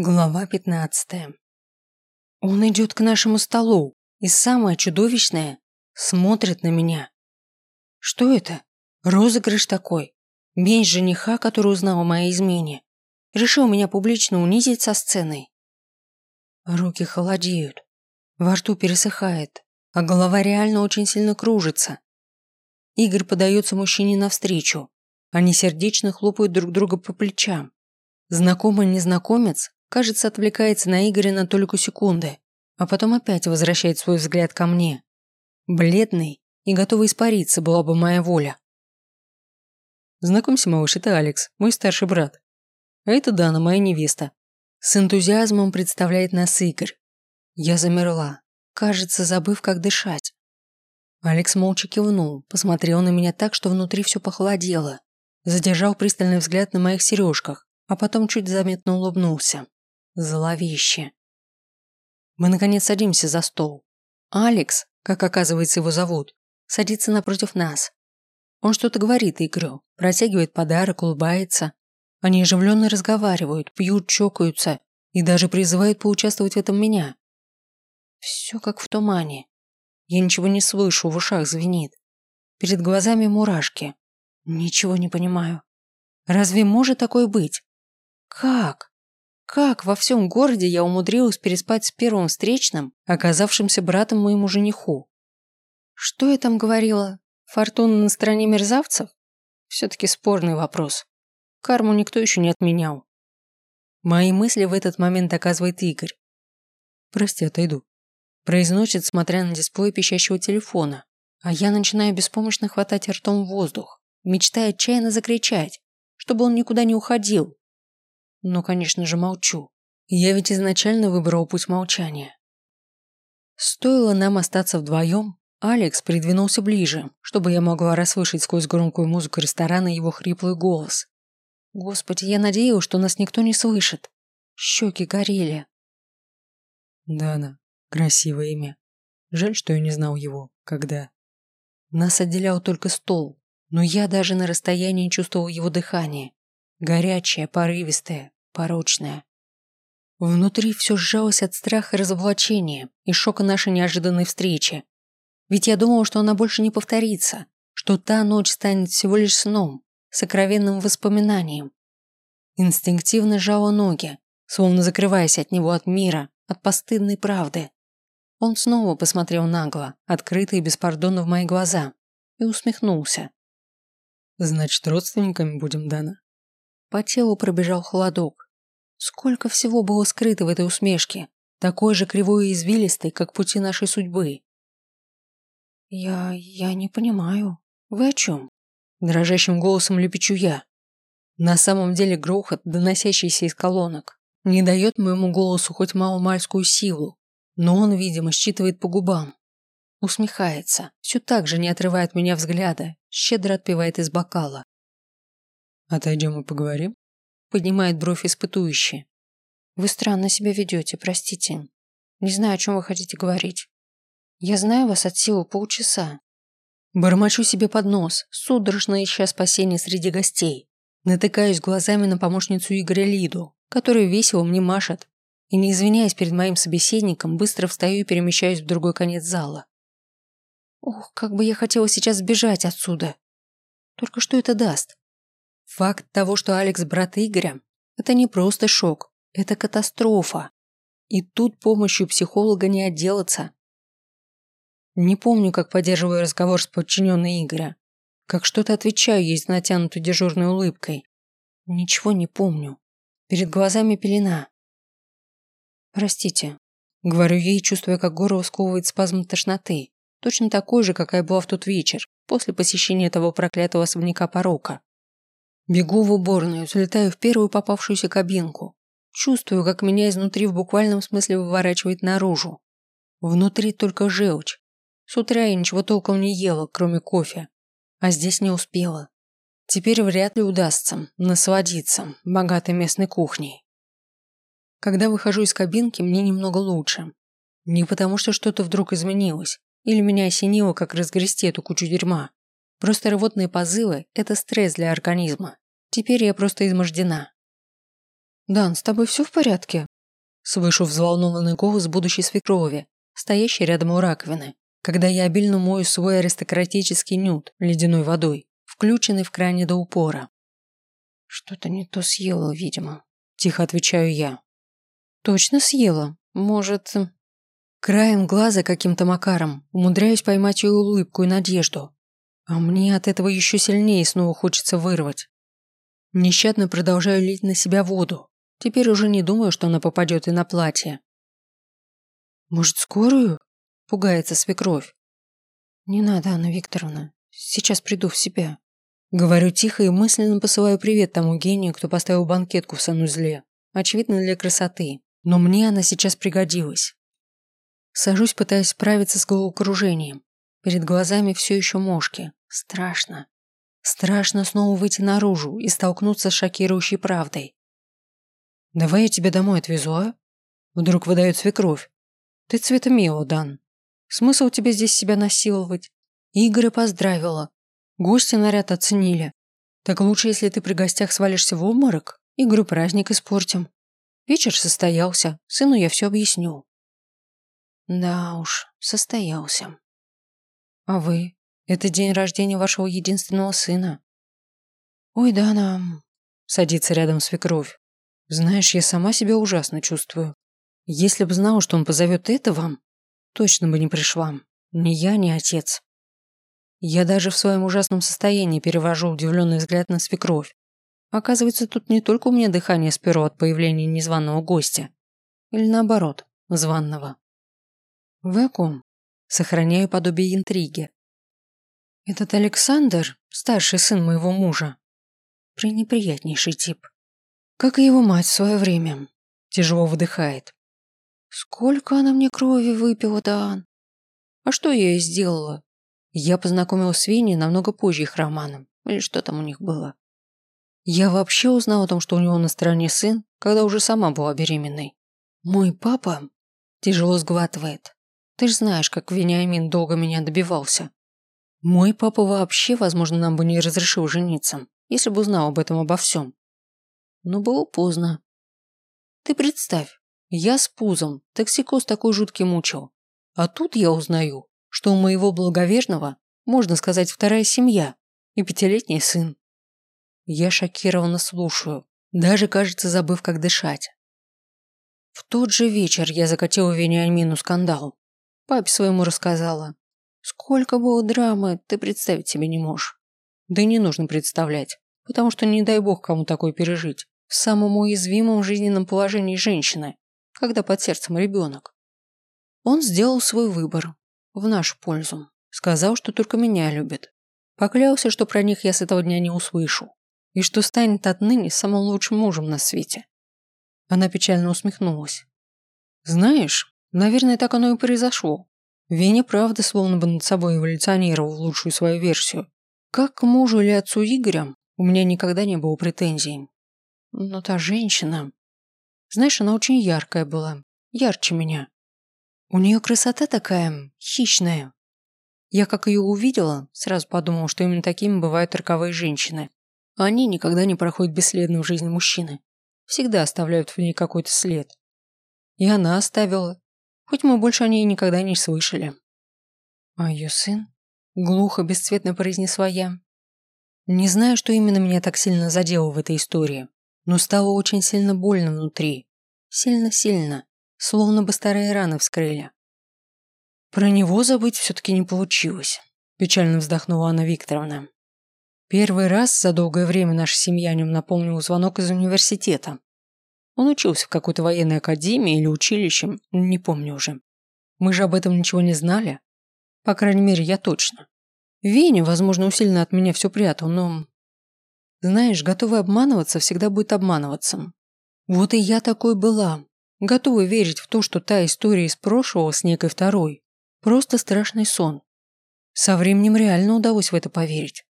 Глава 15. Он идет к нашему столу, и самое чудовищное – смотрит на меня. Что это? Розыгрыш такой. Месть жениха, который узнал о моей измене. Решил меня публично унизить со сценой. Руки холодеют, во рту пересыхает, а голова реально очень сильно кружится. Игорь подается мужчине навстречу. Они сердечно хлопают друг друга по плечам. Знакомый незнакомец Кажется, отвлекается на Игоря на только секунды, а потом опять возвращает свой взгляд ко мне. Бледный и готовый испариться была бы моя воля. Знакомься, малыш, это Алекс, мой старший брат. А это Дана, моя невеста. С энтузиазмом представляет нас Игорь. Я замерла, кажется, забыв, как дышать. Алекс молча кивнул, посмотрел на меня так, что внутри все похолодело. Задержал пристальный взгляд на моих сережках, а потом чуть заметно улыбнулся. Зловеще. Мы, наконец, садимся за стол. Алекс, как оказывается его зовут, садится напротив нас. Он что-то говорит Игорю, протягивает подарок, улыбается. Они оживленно разговаривают, пьют, чокаются и даже призывают поучаствовать в этом меня. Все как в тумане. Я ничего не слышу, в ушах звенит. Перед глазами мурашки. Ничего не понимаю. Разве может такое быть? Как? Как во всем городе я умудрилась переспать с первым встречным, оказавшимся братом моему жениху? Что я там говорила? Фортуна на стороне мерзавцев? Все-таки спорный вопрос. Карму никто еще не отменял. Мои мысли в этот момент оказывает Игорь. «Прости, отойду», – произносит, смотря на дисплей пищащего телефона, а я начинаю беспомощно хватать ртом воздух, мечтая отчаянно закричать, чтобы он никуда не уходил, но, конечно же, молчу. Я ведь изначально выбрал путь молчания. Стоило нам остаться вдвоем, Алекс придвинулся ближе, чтобы я могла расслышать сквозь громкую музыку ресторана его хриплый голос. Господи, я надеялась, что нас никто не слышит. Щеки горели. Дана. Красивое имя. Жаль, что я не знал его, когда. Нас отделял только стол, но я даже на расстоянии чувствовал его дыхание. Горячее, порывистое, порочное. Внутри все сжалось от страха разоблачения и шока нашей неожиданной встречи. Ведь я думала, что она больше не повторится, что та ночь станет всего лишь сном, сокровенным воспоминанием. Инстинктивно жала ноги, словно закрываясь от него от мира, от постыдной правды. Он снова посмотрел нагло, открыто и беспардонно в мои глаза, и усмехнулся. «Значит, родственниками будем, Дана?» По телу пробежал холодок. Сколько всего было скрыто в этой усмешке, такой же кривой и извилистой, как пути нашей судьбы. «Я... я не понимаю. Вы о чем?» Дрожащим голосом лепечу я. На самом деле грохот, доносящийся из колонок, не дает моему голосу хоть маломальскую силу, но он, видимо, считывает по губам. Усмехается, все так же не отрывает меня взгляда, щедро отпивает из бокала. «Отойдем и поговорим?» Поднимает бровь испытующий. «Вы странно себя ведете, простите. Не знаю, о чем вы хотите говорить. Я знаю вас от силы полчаса». Бормочу себе под нос, судорожно ища спасения среди гостей. Натыкаюсь глазами на помощницу Игоря Лиду, которая весело мне машет, и, не извиняясь перед моим собеседником, быстро встаю и перемещаюсь в другой конец зала. Ох, как бы я хотела сейчас сбежать отсюда. Только что это даст? Факт того, что Алекс брат Игоря, это не просто шок, это катастрофа. И тут помощью психолога не отделаться. Не помню, как поддерживаю разговор с подчиненной Игоря. Как что-то отвечаю ей с натянутой дежурной улыбкой. Ничего не помню. Перед глазами пелена. «Простите», — говорю ей, чувствуя, как горло сковывает спазм тошноты, точно такой же, какая была в тот вечер, после посещения того проклятого особняка порока. Бегу в уборную, залетаю в первую попавшуюся кабинку. Чувствую, как меня изнутри в буквальном смысле выворачивает наружу. Внутри только желчь. С утра я ничего толком не ела, кроме кофе. А здесь не успела. Теперь вряд ли удастся насладиться богатой местной кухней. Когда выхожу из кабинки, мне немного лучше. Не потому, что что-то вдруг изменилось, или меня осенило, как разгрести эту кучу дерьма. Просто рвотные позывы – это стресс для организма. Теперь я просто измождена. «Дан, с тобой все в порядке?» Слышу взволнованный голос будущей свекрови, стоящей рядом у раковины, когда я обильно мою свой аристократический нюд ледяной водой, включенный в кране до упора. «Что-то не то съела, видимо», – тихо отвечаю я. «Точно съела. Может...» Краем глаза каким-то макаром умудряюсь поймать ее улыбку и надежду. А мне от этого еще сильнее снова хочется вырвать. Нещадно продолжаю лить на себя воду. Теперь уже не думаю, что она попадет и на платье. «Может, скорую?» – пугается свекровь. «Не надо, Анна Викторовна. Сейчас приду в себя». Говорю тихо и мысленно посылаю привет тому гению, кто поставил банкетку в санузле. Очевидно, для красоты. Но мне она сейчас пригодилась. Сажусь, пытаясь справиться с головокружением. Перед глазами все еще мошки. Страшно. Страшно снова выйти наружу и столкнуться с шокирующей правдой. «Давай я тебя домой отвезу, а?» Вдруг выдает свекровь. «Ты цвета мило, Дан. Смысл тебе здесь себя насиловать?» Игоря поздравила. Гости наряд оценили. Так лучше, если ты при гостях свалишься в обморок, Игорю праздник испортим. Вечер состоялся, сыну я все объясню. Да уж, состоялся. А вы? Это день рождения вашего единственного сына. Ой, да нам. Садится рядом свекровь. Знаешь, я сама себя ужасно чувствую. Если бы знала, что он позовет это вам, точно бы не пришла. Ни я, ни отец. Я даже в своем ужасном состоянии перевожу удивленный взгляд на свекровь. Оказывается, тут не только у меня дыхание сперло от появления незваного гостя. Или наоборот, званного. Ком? Сохраняю подобие интриги. Этот Александр, старший сын моего мужа, пренеприятнейший тип. Как и его мать в свое время. Тяжело выдыхает. Сколько она мне крови выпила, Дан? А что я ей сделала? Я познакомилась с Винни намного позже их романом. Или что там у них было. Я вообще узнала о том, что у него на стороне сын, когда уже сама была беременной. Мой папа тяжело сглатывает. Ты же знаешь, как Вениамин долго меня добивался. Мой папа вообще, возможно, нам бы не разрешил жениться, если бы узнал об этом обо всем. Но было поздно. Ты представь, я с пузом, токсикоз такой жуткий мучил. А тут я узнаю, что у моего благоверного, можно сказать, вторая семья и пятилетний сын. Я шокированно слушаю, даже, кажется, забыв, как дышать. В тот же вечер я закатила Вениамину скандал. Папе своему рассказала. Сколько было драмы, ты представить себе не можешь. Да и не нужно представлять, потому что не дай бог кому такое пережить. В самом уязвимом жизненном положении женщины, когда под сердцем ребенок. Он сделал свой выбор. В нашу пользу. Сказал, что только меня любит. Поклялся, что про них я с этого дня не услышу. И что станет отныне самым лучшим мужем на свете. Она печально усмехнулась. Знаешь, Наверное, так оно и произошло. Веня правда словно бы над собой эволюционировал в лучшую свою версию. Как к мужу или отцу Игоря у меня никогда не было претензий. Но та женщина... Знаешь, она очень яркая была. Ярче меня. У нее красота такая, хищная. Я как ее увидела, сразу подумала, что именно такими бывают роковые женщины. Они никогда не проходят бесследно в жизни мужчины. Всегда оставляют в ней какой-то след. И она оставила. Хоть мы больше о ней никогда не слышали. А ее сын? Глухо, бесцветно произнесла я. Не знаю, что именно меня так сильно задело в этой истории, но стало очень сильно больно внутри. Сильно-сильно, словно бы старые раны вскрыли. Про него забыть все-таки не получилось, печально вздохнула Анна Викторовна. Первый раз за долгое время наша семья о нем напомнила звонок из университета. Он учился в какой-то военной академии или училище, не помню уже. Мы же об этом ничего не знали. По крайней мере, я точно. Веня, возможно, усиленно от меня все прятал, но... Знаешь, готовый обманываться всегда будет обманываться. Вот и я такой была. Готова верить в то, что та история из прошлого с некой второй. Просто страшный сон. Со временем реально удалось в это поверить.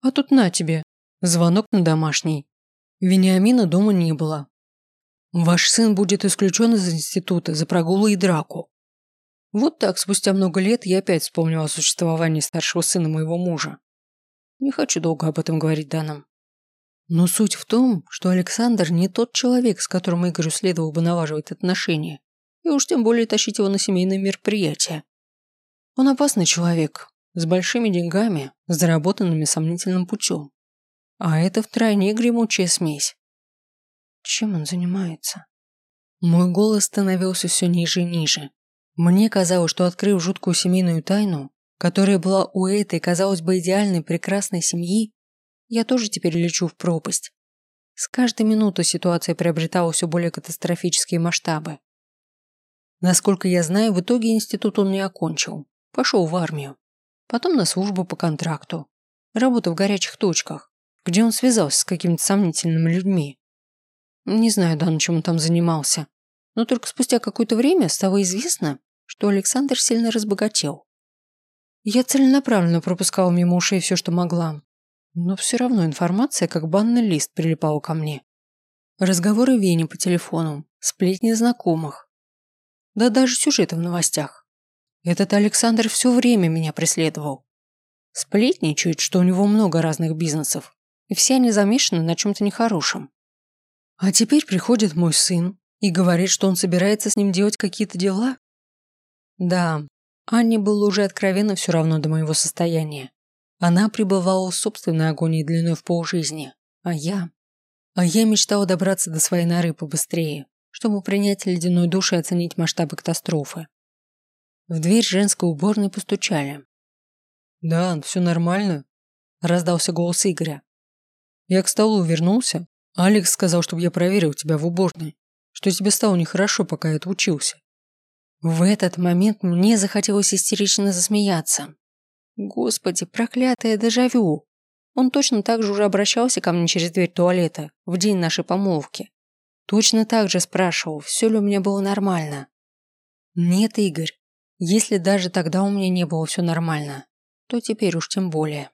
А тут на тебе. Звонок на домашний. Вениамина дома не было, Ваш сын будет исключен из института за прогулы и драку. Вот так, спустя много лет, я опять вспомнила о существовании старшего сына моего мужа. Не хочу долго об этом говорить Данам. Но суть в том, что Александр не тот человек, с которым Игорю следовало бы налаживать отношения, и уж тем более тащить его на семейные мероприятия. Он опасный человек, с большими деньгами, заработанными сомнительным путем. А это втройне гремучая смесь. Чем он занимается? Мой голос становился все ниже и ниже. Мне казалось, что открыв жуткую семейную тайну, которая была у этой, казалось бы, идеальной прекрасной семьи, я тоже теперь лечу в пропасть. С каждой минутой ситуация приобретала все более катастрофические масштабы. Насколько я знаю, в итоге институт он не окончил. Пошел в армию. Потом на службу по контракту. Работа в горячих точках, где он связался с какими-то сомнительными людьми. Не знаю, да, на чем он там занимался. Но только спустя какое-то время стало известно, что Александр сильно разбогател. Я целенаправленно пропускала мимо ушей все, что могла. Но все равно информация, как банный лист, прилипала ко мне. Разговоры Вени по телефону, сплетни знакомых. Да даже сюжеты в новостях. Этот Александр все время меня преследовал. Сплетничает, что у него много разных бизнесов, и все они замешаны на чем-то нехорошем. А теперь приходит мой сын и говорит, что он собирается с ним делать какие-то дела. Да, Анне было уже откровенно все равно до моего состояния. Она пребывала в собственной агонии длиной в полжизни, а я... А я мечтала добраться до своей норы побыстрее, чтобы принять ледяной душ и оценить масштабы катастрофы. В дверь женской уборной постучали. «Да, все нормально», – раздался голос Игоря. «Я к столу вернулся. Алекс сказал, чтобы я проверил тебя в уборной, что тебе стало нехорошо, пока я отучился. В этот момент мне захотелось истерично засмеяться. Господи, проклятое дежавю! Он точно так же уже обращался ко мне через дверь туалета в день нашей помолвки. Точно так же спрашивал, все ли у меня было нормально. Нет, Игорь, если даже тогда у меня не было все нормально, то теперь уж тем более.